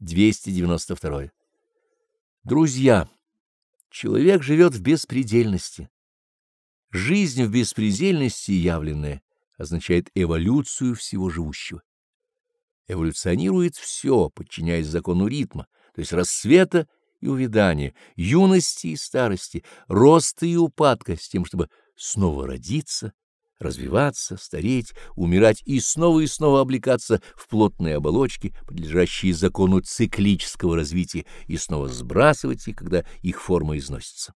292. Друзья, человек живет в беспредельности. Жизнь в беспредельности явленная означает эволюцию всего живущего. Эволюционирует все, подчиняясь закону ритма, то есть рассвета и увядания, юности и старости, роста и упадка, с тем, чтобы снова родиться, развиваться, стареть, умирать и снова и снова облекаться в плотные оболочки, подлежащие закону циклического развития, и снова сбрасывать их, когда их форма износится.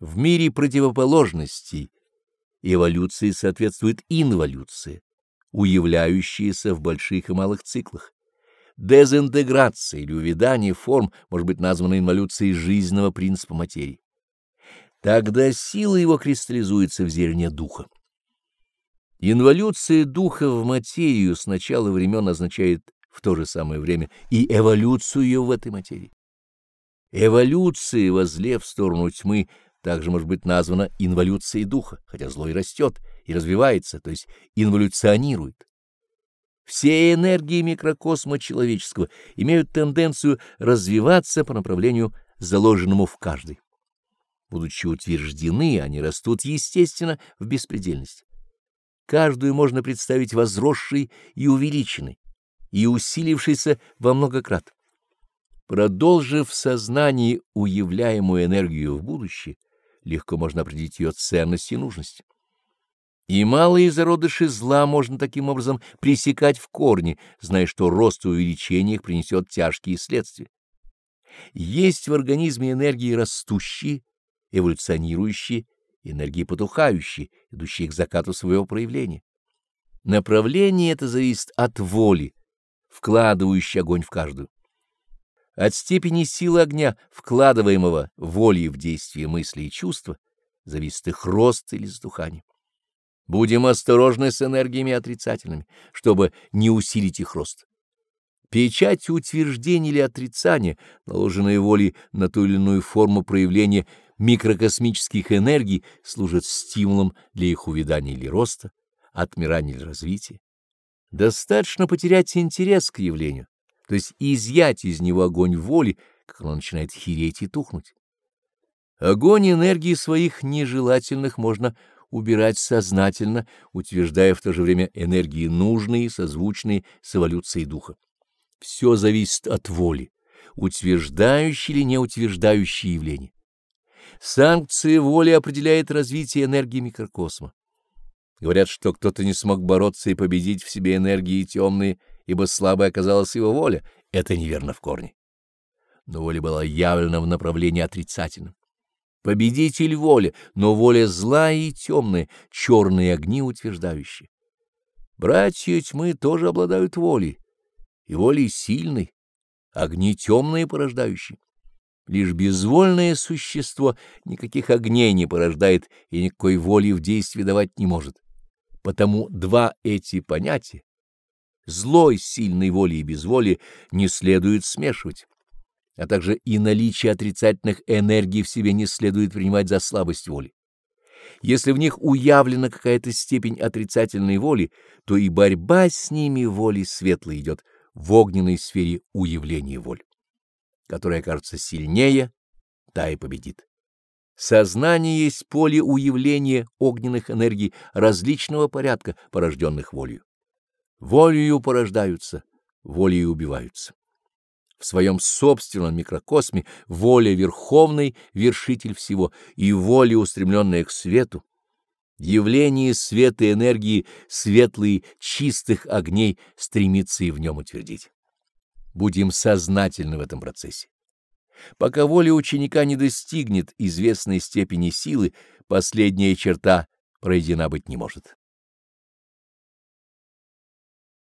В мире противоположностей эволюции соответствует инволюция, уявляющаяся в больших и малых циклах. Дезинтеграция или увядание форм может быть названа инволюцией жизненного принципа материи. Тогда сила его кристаллизуется в зерне духа. Инволюция духа в материю с начала времен означает в то же самое время и эволюцию ее в этой материи. Эволюция, возле в сторону тьмы, также может быть названа инволюцией духа, хотя зло и растет, и развивается, то есть инволюционирует. Все энергии микрокосма человеческого имеют тенденцию развиваться по направлению, заложенному в каждой. Будучи утверждены, они растут естественно в беспредельность. Каждую можно представить возросшей и увеличенной, и усилившейся во много крат. Продолжив в сознании уявляемую энергию в будущее, легко можно определить ее ценность и нужность. И малые зародыши зла можно таким образом пресекать в корне, зная, что рост и увеличение их принесет тяжкие следствия. Есть в организме энергии растущие, эволюционирующие, энергии потухающие, идущие к закату своего проявления. Направление это зависит от воли, вкладывающей огонь в каждую. От степени силы огня, вкладываемого волей в действие мысли и чувства, зависит их рост или сдухание. Будем осторожны с энергиями отрицательными, чтобы не усилить их рост. Печать утверждения или отрицания, наложенная волей на ту или иную форму проявления микрокосмических энергий, служит стимулом для их увядания или роста, отмирания или развития. Достаточно потерять интерес к явлению, то есть изъять из него огонь воли, как он начинает хереть и тухнуть. Огонь энергии своих нежелательных можно убирать сознательно, утверждая в то же время энергии нужные, созвучные с эволюцией духа. Все зависит от воли, утверждающей или не утверждающей явление. Санкция воли определяет развитие энергии микрокосма. Говорят, что кто-то не смог бороться и победить в себе энергии темные, ибо слабой оказалась его воля. Это неверно в корне. Но воля была явлена в направлении отрицательном. Победитель воля, но воля злая и темная, черные огни утверждающие. Братья тьмы тоже обладают волей, и волей сильной, огни темные порождающие. Лишь безвольное существо никаких огней не порождает и никакой воли в действии давать не может. Потому два эти понятия злой сильной воли и безволия не следует смешивать, а также и наличие отрицательных энергий в себе не следует принимать за слабость воли. Если в них уявлена какая-то степень отрицательной воли, то и борьба с ними волей светлой идет в огненной сфере уявления воль, которая кажется сильнее, та и победит. Сознание есть поле уявления огненных энергий различного порядка, порожденных волею. Волею порождаются, волей убиваются. В своем собственном микрокосме воля верховный вершитель всего и воля, устремленная к свету, явление света и энергии светлые чистых огней стремится и в нем утвердить. Будем сознательны в этом процессе. Пока воля ученика не достигнет известной степени силы, последняя черта пройдена быть не может.